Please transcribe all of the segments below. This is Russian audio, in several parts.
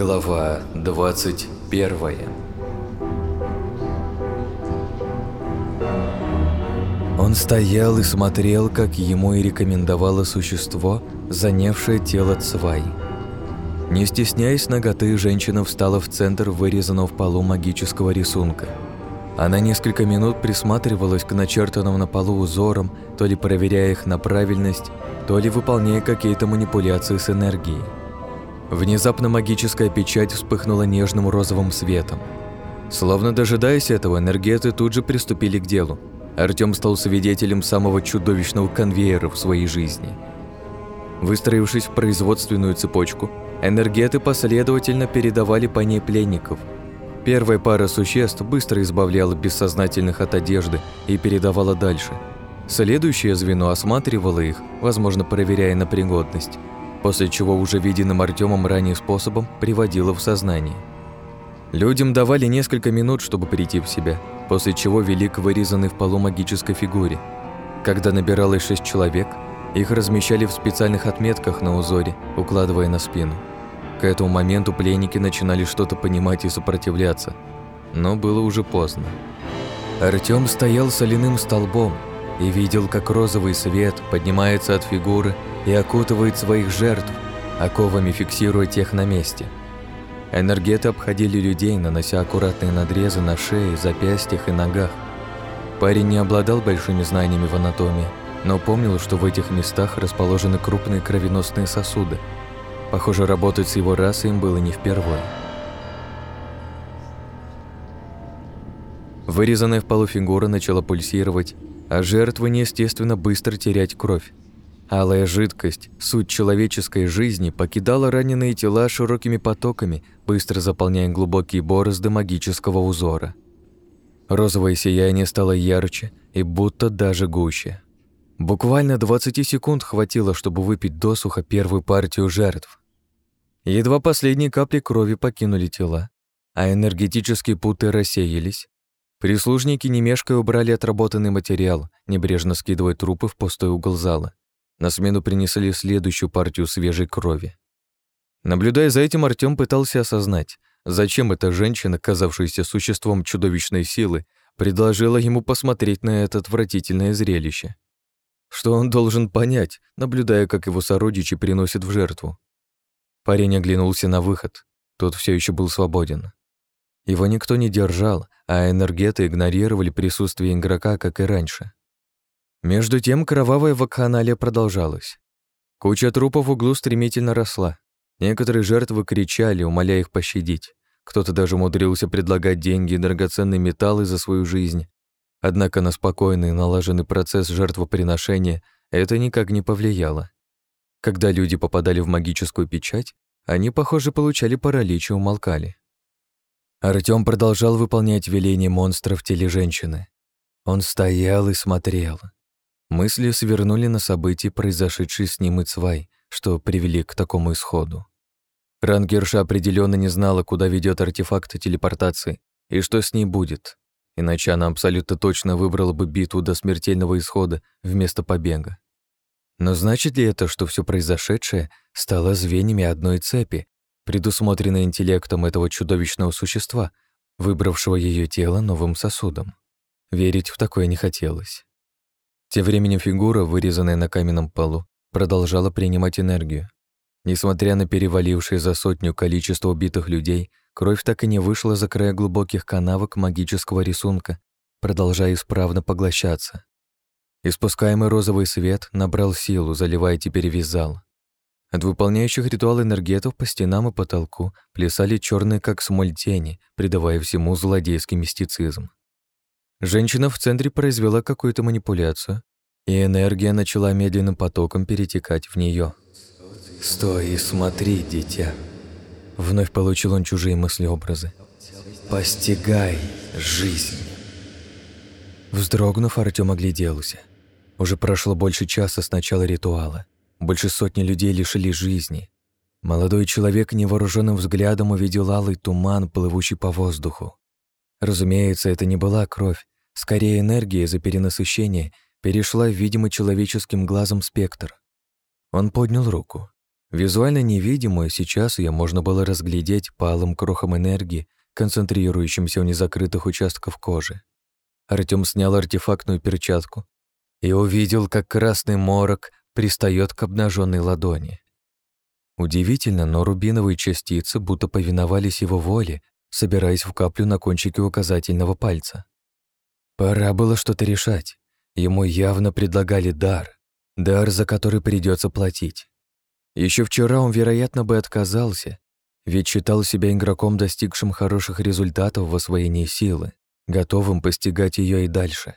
Глава 21 Он стоял и смотрел, как ему и рекомендовало существо, занявшее тело Цвай. Не стесняясь ноготы, женщина встала в центр вырезанного в полу магического рисунка. Она несколько минут присматривалась к начертанным на полу узорам, то ли проверяя их на правильность, то ли выполняя какие-то манипуляции с энергией. Внезапно магическая печать вспыхнула нежным розовым светом. Словно дожидаясь этого, энергеты тут же приступили к делу. Артём стал свидетелем самого чудовищного конвейера в своей жизни. Выстроившись в производственную цепочку, энергеты последовательно передавали по ней пленников. Первая пара существ быстро избавляла бессознательных от одежды и передавала дальше. Следующее звено осматривало их, возможно, проверяя на пригодность после чего уже виденным Артемом ранее способом приводила в сознание. Людям давали несколько минут, чтобы прийти в себя, после чего вели к вырезанной в полу магической фигуре. Когда набиралось шесть человек, их размещали в специальных отметках на узоре, укладывая на спину. К этому моменту пленники начинали что-то понимать и сопротивляться, но было уже поздно. Артём стоял соляным столбом и видел, как розовый свет поднимается от фигуры и окутывает своих жертв, оковами фиксируя тех на месте. Энергеты обходили людей, нанося аккуратные надрезы на шее, запястьях и ногах. Парень не обладал большими знаниями в анатомии, но помнил, что в этих местах расположены крупные кровеносные сосуды. Похоже, работать с его расой им было не впервые. Вырезанная в полу фигура начала пульсировать, а жертвы неестественно быстро терять кровь. Алая жидкость, суть человеческой жизни, покидала раненые тела широкими потоками, быстро заполняя глубокие борозды магического узора. Розовое сияние стало ярче и будто даже гуще. Буквально 20 секунд хватило, чтобы выпить досуха первую партию жертв. Едва последние капли крови покинули тела, а энергетические путы рассеялись. Прислужники немешко убрали отработанный материал, небрежно скидывая трупы в пустой угол зала. На смену принесли следующую партию свежей крови. Наблюдая за этим, Артём пытался осознать, зачем эта женщина, казавшаяся существом чудовищной силы, предложила ему посмотреть на это отвратительное зрелище. Что он должен понять, наблюдая, как его сородичи приносят в жертву? Парень оглянулся на выход. Тот все еще был свободен. Его никто не держал, а энергеты игнорировали присутствие игрока, как и раньше. Между тем кровавая вакханалия продолжалась. Куча трупов в углу стремительно росла. Некоторые жертвы кричали, умоляя их пощадить. Кто-то даже умудрился предлагать деньги и драгоценные металлы за свою жизнь. Однако на спокойный налаженный процесс жертвоприношения это никак не повлияло. Когда люди попадали в магическую печать, они, похоже, получали паралич и умолкали. Артём продолжал выполнять веление монстра в теле женщины. Он стоял и смотрел. Мысли свернули на события, произошедшие с ним и Цвай, что привели к такому исходу. Рангерша определенно не знала, куда ведет артефакт телепортации и что с ней будет, иначе она абсолютно точно выбрала бы битву до смертельного исхода вместо побега. Но значит ли это, что все произошедшее стало звеньями одной цепи, предусмотренной интеллектом этого чудовищного существа, выбравшего ее тело новым сосудом? Верить в такое не хотелось. Тем временем фигура, вырезанная на каменном полу, продолжала принимать энергию. Несмотря на перевалившее за сотню количество убитых людей, кровь так и не вышла за края глубоких канавок магического рисунка, продолжая исправно поглощаться. Испускаемый розовый свет набрал силу, заливая теперь весь зал. От выполняющих ритуал энергетов по стенам и потолку плясали черные, как смоль, тени, придавая всему злодейский мистицизм. Женщина в центре произвела какую-то манипуляцию, и энергия начала медленным потоком перетекать в нее. «Стой и смотри, дитя!» Вновь получил он чужие мысли-образы. «Постигай жизнь!» Вздрогнув, Артём огляделся. Уже прошло больше часа с начала ритуала. Больше сотни людей лишили жизни. Молодой человек невооруженным взглядом увидел алый туман, плывущий по воздуху. Разумеется, это не была кровь, скорее энергия из-за перенасыщения перешла в видимый человеческим глазом спектр. Он поднял руку. Визуально невидимую сейчас ее можно было разглядеть по алым крохам энергии, концентрирующимся в незакрытых участках кожи. Артём снял артефактную перчатку и увидел, как красный морок пристает к обнаженной ладони. Удивительно, но рубиновые частицы будто повиновались его воле, собираясь в каплю на кончике указательного пальца. Пора было что-то решать. Ему явно предлагали дар. Дар, за который придется платить. Еще вчера он, вероятно, бы отказался, ведь считал себя игроком, достигшим хороших результатов в освоении силы, готовым постигать ее и дальше.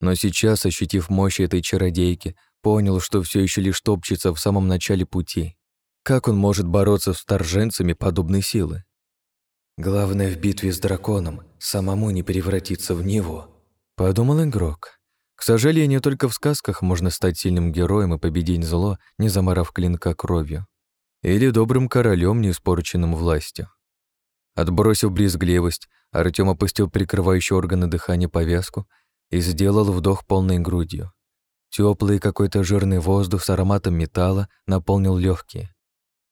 Но сейчас, ощутив мощь этой чародейки, понял, что все еще лишь топчется в самом начале пути. Как он может бороться с вторженцами подобной силы? Главное в битве с драконом самому не превратиться в него, подумал игрок. К сожалению, только в сказках можно стать сильным героем и победить зло, не заморав клинка кровью. Или добрым королем, не испорченным властью. Отбросив брезгливость, Артём опустил прикрывающий органы дыхания повязку и сделал вдох полной грудью. Теплый какой-то жирный воздух с ароматом металла наполнил легкие.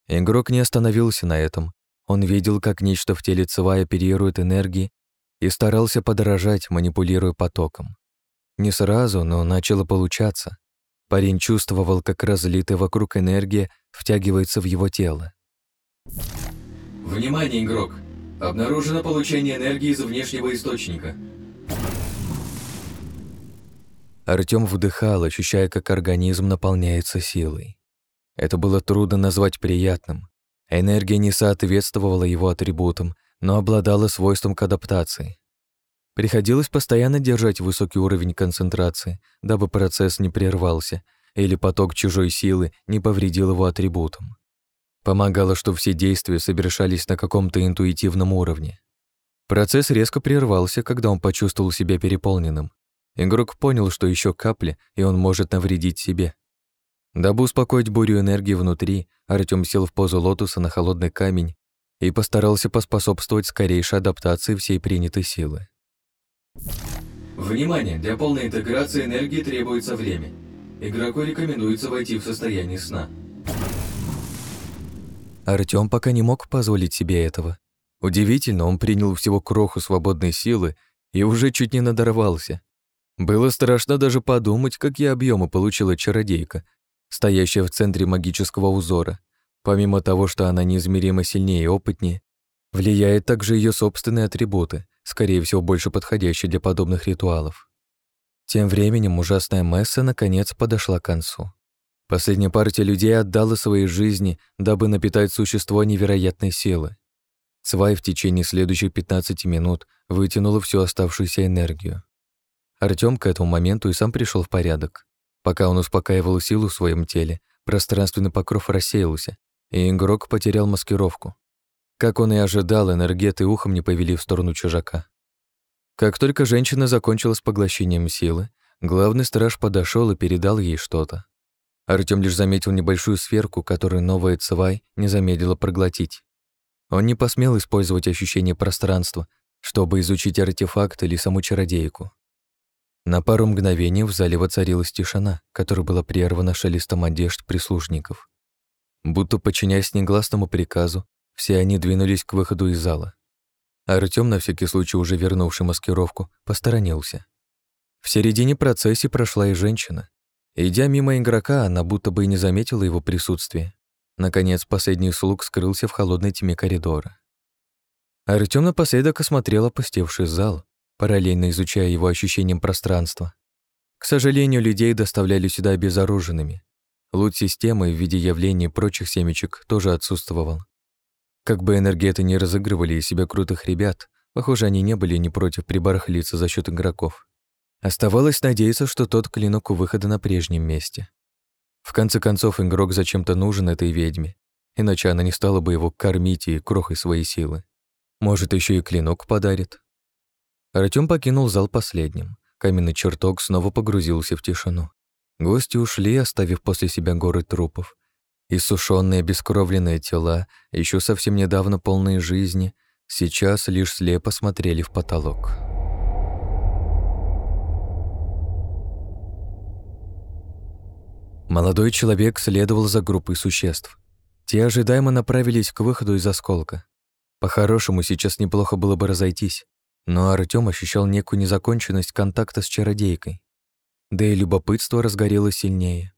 Игрок не остановился на этом. Он видел, как нечто в теле Цвая оперирует энергией и старался подражать, манипулируя потоком. Не сразу, но начало получаться. Парень чувствовал, как разлитая вокруг энергия втягивается в его тело. Внимание, игрок! Обнаружено получение энергии из внешнего источника. Артём вдыхал, ощущая, как организм наполняется силой. Это было трудно назвать приятным. Энергия не соответствовала его атрибутам, но обладала свойством к адаптации. Приходилось постоянно держать высокий уровень концентрации, дабы процесс не прервался или поток чужой силы не повредил его атрибутам. Помогало, что все действия совершались на каком-то интуитивном уровне. Процесс резко прервался, когда он почувствовал себя переполненным. Игрок понял, что еще капля, и он может навредить себе. Дабы успокоить бурю энергии внутри, Артём сел в позу лотоса на холодный камень и постарался поспособствовать скорейшей адаптации всей принятой силы. Внимание! Для полной интеграции энергии требуется время. Игроку рекомендуется войти в состояние сна. Артём пока не мог позволить себе этого. Удивительно, он принял всего кроху свободной силы и уже чуть не надорвался. Было страшно даже подумать, какие объемы получила чародейка, стоящая в центре магического узора. Помимо того, что она неизмеримо сильнее и опытнее, влияет также ее собственные атрибуты, скорее всего, больше подходящий для подобных ритуалов. Тем временем ужасная месса наконец подошла к концу. Последняя партия людей отдала свои жизни, дабы напитать существо невероятной силы. Свай в течение следующих 15 минут вытянула всю оставшуюся энергию. Артём к этому моменту и сам пришел в порядок. Пока он успокаивал силу в своем теле, пространственный покров рассеялся, и игрок потерял маскировку. Как он и ожидал, энергеты ухом не повели в сторону чужака. Как только женщина закончила с поглощением силы, главный страж подошел и передал ей что-то. Артём лишь заметил небольшую сферку, которую новая Цвай не замедлила проглотить. Он не посмел использовать ощущение пространства, чтобы изучить артефакт или саму чародейку. На пару мгновений в зале воцарилась тишина, которая была прервана шелестом одежд прислужников. Будто подчиняясь негласному приказу, все они двинулись к выходу из зала. Артём, на всякий случай уже вернувший маскировку, посторонился. В середине процессии прошла и женщина. Идя мимо игрока, она будто бы и не заметила его присутствия. Наконец, последний слуг скрылся в холодной тьме коридора. Артём напоследок осмотрел опустевший зал, параллельно изучая его ощущением пространства. К сожалению, людей доставляли сюда обезоруженными. Лут системы в виде явлений прочих семечек тоже отсутствовал. Как бы энергеты не разыгрывали из себя крутых ребят, похоже, они не были не против прибарахлиться за счет игроков. Оставалось надеяться, что тот клинок у выхода на прежнем месте. В конце концов, игрок зачем-то нужен этой ведьме, иначе она не стала бы его кормить и крохой своей силы. Может, еще и клинок подарит. Артём покинул зал последним. Каменный чертог снова погрузился в тишину. Гости ушли, оставив после себя горы трупов, Иссушенные бескровленные тела, еще совсем недавно полные жизни, сейчас лишь слепо смотрели в потолок. Молодой человек следовал за группой существ. Те ожидаемо направились к выходу из осколка. По-хорошему, сейчас неплохо было бы разойтись, но Артём ощущал некую незаконченность контакта с чародейкой. Да и любопытство разгорелось сильнее.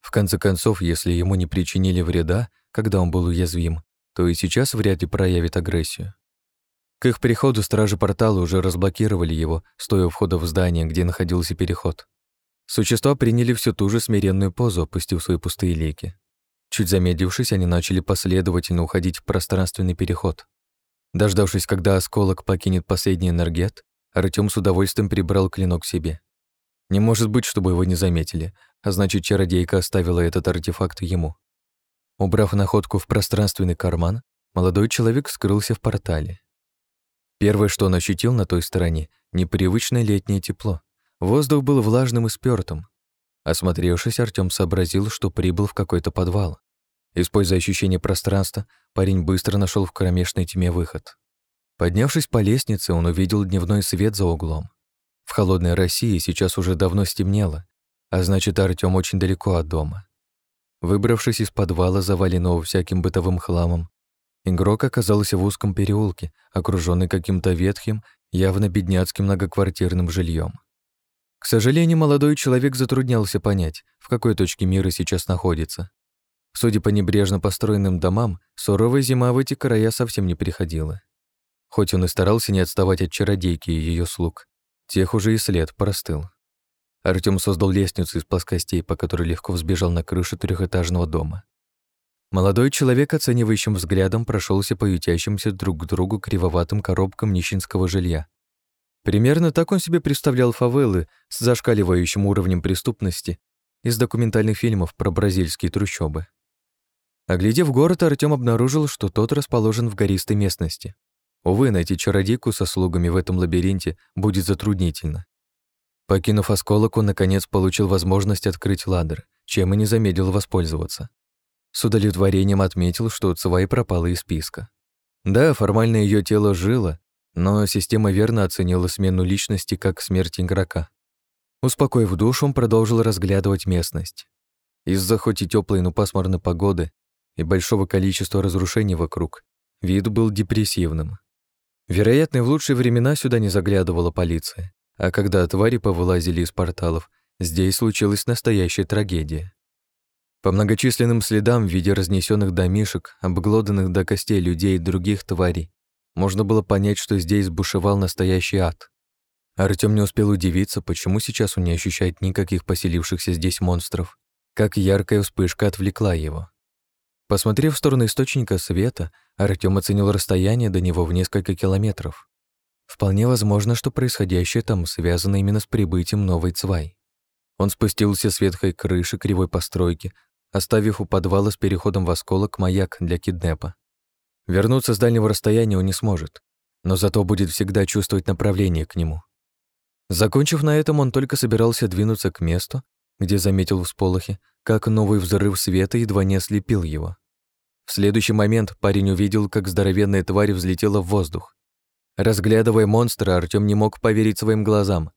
В конце концов, если ему не причинили вреда, когда он был уязвим, то и сейчас вряд ли проявит агрессию. К их приходу стражи портала уже разблокировали его, стоя у входа в здание, где находился переход. Существа приняли всю ту же смиренную позу, опустив свои пустые лейки. Чуть замедлившись, они начали последовательно уходить в пространственный переход. Дождавшись, когда осколок покинет последний энергет, Артём с удовольствием прибрал клинок себе. Не может быть, чтобы его не заметили, а значит, чародейка оставила этот артефакт ему. Убрав находку в пространственный карман, молодой человек скрылся в портале. Первое, что он ощутил на той стороне, непривычное летнее тепло. Воздух был влажным и спёртым. Осмотревшись, Артём сообразил, что прибыл в какой-то подвал. Используя ощущение пространства, парень быстро нашел в кромешной тьме выход. Поднявшись по лестнице, он увидел дневной свет за углом. В холодной России сейчас уже давно стемнело, а значит, Артём очень далеко от дома. Выбравшись из подвала, заваленного всяким бытовым хламом, игрок оказался в узком переулке, окружённый каким-то ветхим, явно бедняцким многоквартирным жильем. К сожалению, молодой человек затруднялся понять, в какой точке мира сейчас находится. Судя по небрежно построенным домам, суровая зима в эти края совсем не приходила. Хоть он и старался не отставать от чародейки и ее слуг, тех уже и след простыл. Артём создал лестницу из плоскостей, по которой легко взбежал на крышу трехэтажного дома. Молодой человек оценивающим взглядом прошелся по ютящимся друг к другу кривоватым коробкам нищенского жилья, Примерно так он себе представлял фавелы с зашкаливающим уровнем преступности из документальных фильмов про бразильские трущобы. Оглядев город, Артём обнаружил, что тот расположен в гористой местности. Увы, найти чародейку со слугами в этом лабиринте будет затруднительно. Покинув осколок, он, наконец, получил возможность открыть ладер, чем и не замедлил воспользоваться. С удовлетворением отметил, что Цвай пропала из списка. Да, формально ее тело жило, но система верно оценила смену личности как смерть игрока. Успокоив душу, он продолжил разглядывать местность. Из-за хоть и теплой, но пасмурной погоды и большого количества разрушений вокруг, вид был депрессивным. Вероятно, в лучшие времена сюда не заглядывала полиция, а когда твари повылазили из порталов, здесь случилась настоящая трагедия. По многочисленным следам в виде разнесенных домишек, обглоданных до костей людей и других тварей, можно было понять, что здесь бушевал настоящий ад. Артём не успел удивиться, почему сейчас он не ощущает никаких поселившихся здесь монстров, как яркая вспышка отвлекла его. Посмотрев в сторону источника света, Артём оценил расстояние до него в несколько километров. Вполне возможно, что происходящее там связано именно с прибытием новой Цвай. Он спустился с ветхой крыши кривой постройки, оставив у подвала с переходом в осколок маяк для киднепа. Вернуться с дальнего расстояния он не сможет, но зато будет всегда чувствовать направление к нему. Закончив на этом, он только собирался двинуться к месту, где заметил всполохи, как новый взрыв света едва не ослепил его. В следующий момент парень увидел, как здоровенная тварь взлетела в воздух. Разглядывая монстра, Артём не мог поверить своим глазам.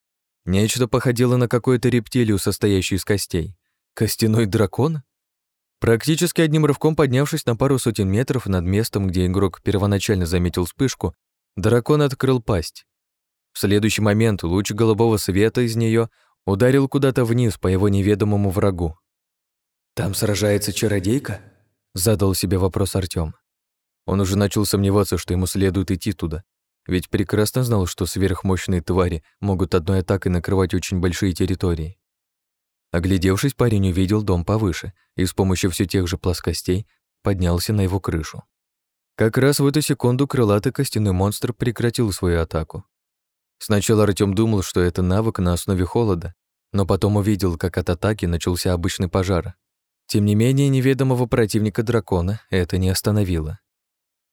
Нечто походило на какую-то рептилию, состоящую из костей. Костяной дракон? Практически одним рывком поднявшись на пару сотен метров над местом, где игрок первоначально заметил вспышку, дракон открыл пасть. В следующий момент луч голубого света из нее ударил куда-то вниз по его неведомому врагу. «Там сражается чародейка?» — задал себе вопрос Артём. Он уже начал сомневаться, что ему следует идти туда, ведь прекрасно знал, что сверхмощные твари могут одной атакой накрывать очень большие территории. Оглядевшись, парень увидел дом повыше и с помощью все тех же плоскостей поднялся на его крышу. Как раз в эту секунду крылатый костяной монстр прекратил свою атаку. Сначала Артём думал, что это навык на основе холода, но потом увидел, как от атаки начался обычный пожар. Тем не менее, неведомого противника дракона это не остановило.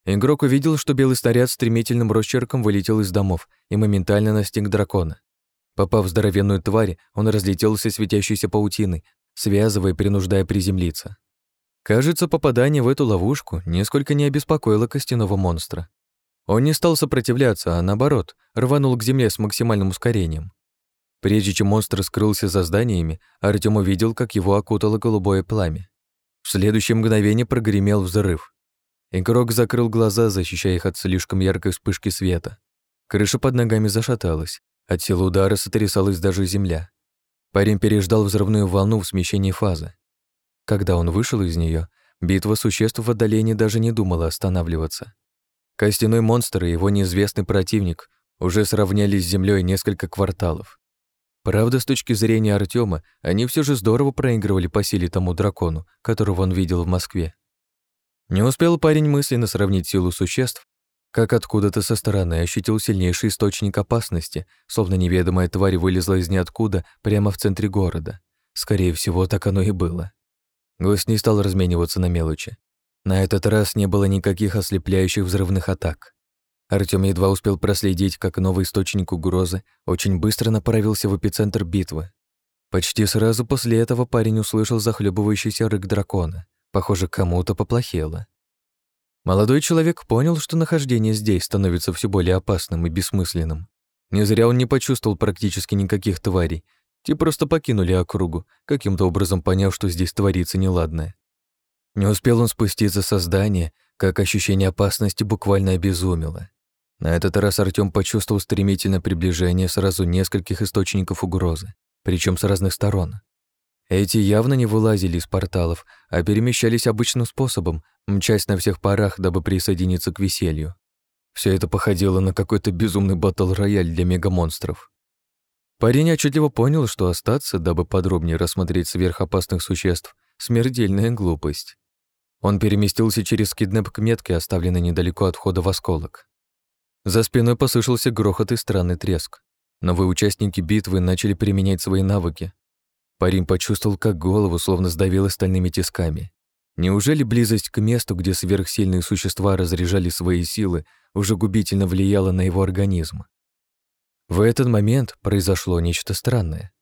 Игрок увидел, что белый снаряд стремительным росчерком вылетел из домов и моментально настиг дракона. Попав в здоровенную тварь, он разлетелся светящейся паутиной, связывая и принуждая приземлиться. Кажется, попадание в эту ловушку несколько не обеспокоило костяного монстра. Он не стал сопротивляться, а наоборот, рванул к земле с максимальным ускорением. Прежде чем монстр скрылся за зданиями, Артём увидел, как его окутало голубое пламя. В следующее мгновение прогремел взрыв. Игрок закрыл глаза, защищая их от слишком яркой вспышки света. Крыша под ногами зашаталась. От силы удара сотрясалась даже земля. Парень переждал взрывную волну в смещении фазы. Когда он вышел из нее, битва существ в отдалении даже не думала останавливаться. Костяной монстр и его неизвестный противник уже сравнялись с землей несколько кварталов. Правда, с точки зрения Артема, они все же здорово проигрывали по силе тому дракону, которого он видел в Москве. Не успел парень мысленно сравнить силу существ, как откуда-то со стороны ощутил сильнейший источник опасности, словно неведомая тварь вылезла из ниоткуда прямо в центре города. Скорее всего, так оно и было. Гость не стал размениваться на мелочи. На этот раз не было никаких ослепляющих взрывных атак. Артём едва успел проследить, как новый источник угрозы очень быстро направился в эпицентр битвы. Почти сразу после этого парень услышал захлебывающийся рык дракона. Похоже, кому-то поплохело. Молодой человек понял, что нахождение здесь становится все более опасным и бессмысленным. Не зря он не почувствовал практически никаких тварей. Те просто покинули округу, каким-то образом поняв, что здесь творится неладное. Не успел он спуститься со здания, как ощущение опасности буквально обезумело. На этот раз Артём почувствовал стремительное приближение сразу нескольких источников угрозы, причем с разных сторон. Эти явно не вылазили из порталов, а перемещались обычным способом, мчась на всех парах, дабы присоединиться к веселью. Все это походило на какой-то безумный батл-рояль для мегамонстров. Парень отчетливо понял, что остаться, дабы подробнее рассмотреть сверхопасных существ, смертельная глупость. Он переместился через киднеп к метке, оставленной недалеко от входа в осколок. За спиной послышался грохот и странный треск. Новые участники битвы начали применять свои навыки, Парень почувствовал, как голову словно сдавило стальными тисками. Неужели близость к месту, где сверхсильные существа разряжали свои силы, уже губительно влияла на его организм? В этот момент произошло нечто странное.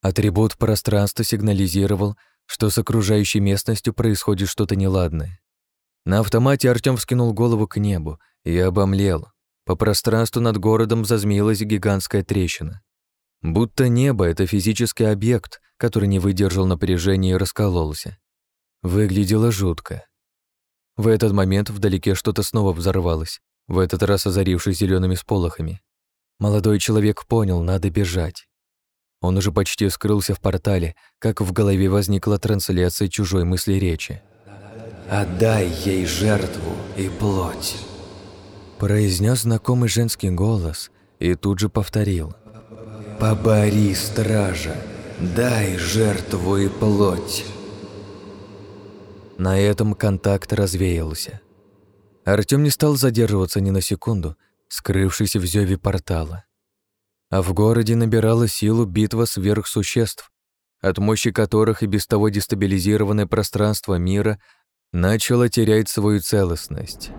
Атрибут пространства сигнализировал, что с окружающей местностью происходит что-то неладное. На автомате Артём вскинул голову к небу и обомлел. По пространству над городом зазмеилась гигантская трещина. Будто небо — это физический объект, который не выдержал напряжения и раскололся. Выглядело жутко. В этот момент вдалеке что-то снова взорвалось, в этот раз озарившись зелеными сполохами. Молодой человек понял, надо бежать. Он уже почти скрылся в портале, как в голове возникла трансляция чужой мысли речи. «Отдай ей жертву и плоть», произнес знакомый женский голос и тут же повторил. «Побори стража, Дай жертву и плоть. На этом контакт развеялся. Артём не стал задерживаться ни на секунду, скрывшись в зёве портала. А в городе набирала силу битва сверхсуществ, от мощи которых и без того дестабилизированное пространство мира начало терять свою целостность.